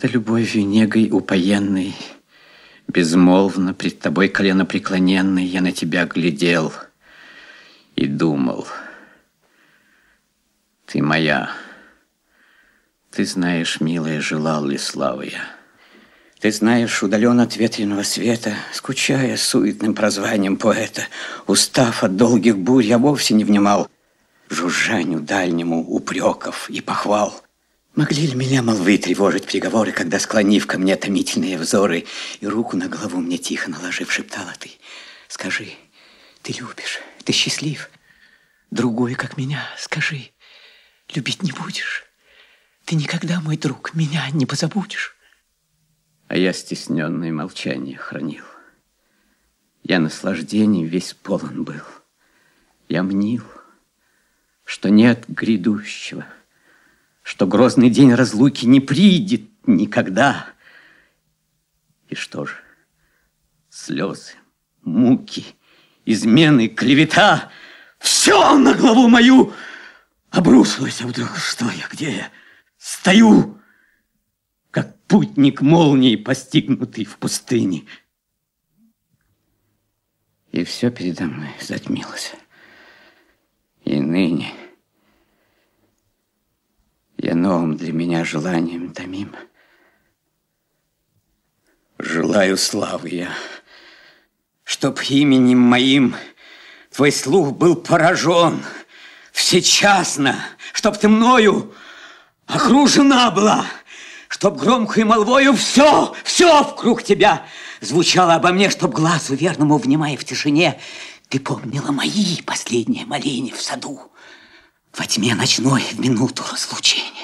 когда любовью негой упоенной, Безмолвно пред тобой коленопреклоненный Я на тебя глядел и думал. Ты моя. Ты знаешь, милая, желал ли славы я. Ты знаешь, удален от ветреного света, Скучая суетным прозванием поэта, Устав от долгих бурь, я вовсе не внимал Жужжанию дальнему упреков и похвал. Могли ли меня молвы тревожить приговоры, Когда, склонив ко мне томительные взоры И руку на голову мне тихо наложив, шептала ты, Скажи, ты любишь, ты счастлив, Другой, как меня, скажи, любить не будешь? Ты никогда, мой друг, меня не позабудешь. А я стесненное молчание хранил. Я наслаждений весь полон был. Я мнил, что нет грядущего, что грозный день разлуки не придет никогда. И что же? Слезы, муки, измены, клевета — все на главу мою обрушилось, а вдруг что я, где я? Стою, как путник молнии, постигнутый в пустыне. И все передо мной затмилось. И ныне новым для меня желанием томим. Желаю славы я, чтоб именем моим твой слух был поражен всечасно, чтоб ты мною окружена была, чтоб громкой молвою все, все вкруг тебя звучало обо мне, чтоб глазу верному, внимая в тишине, ты помнила мои последние моления в саду, во тьме ночной в минуту разлучения.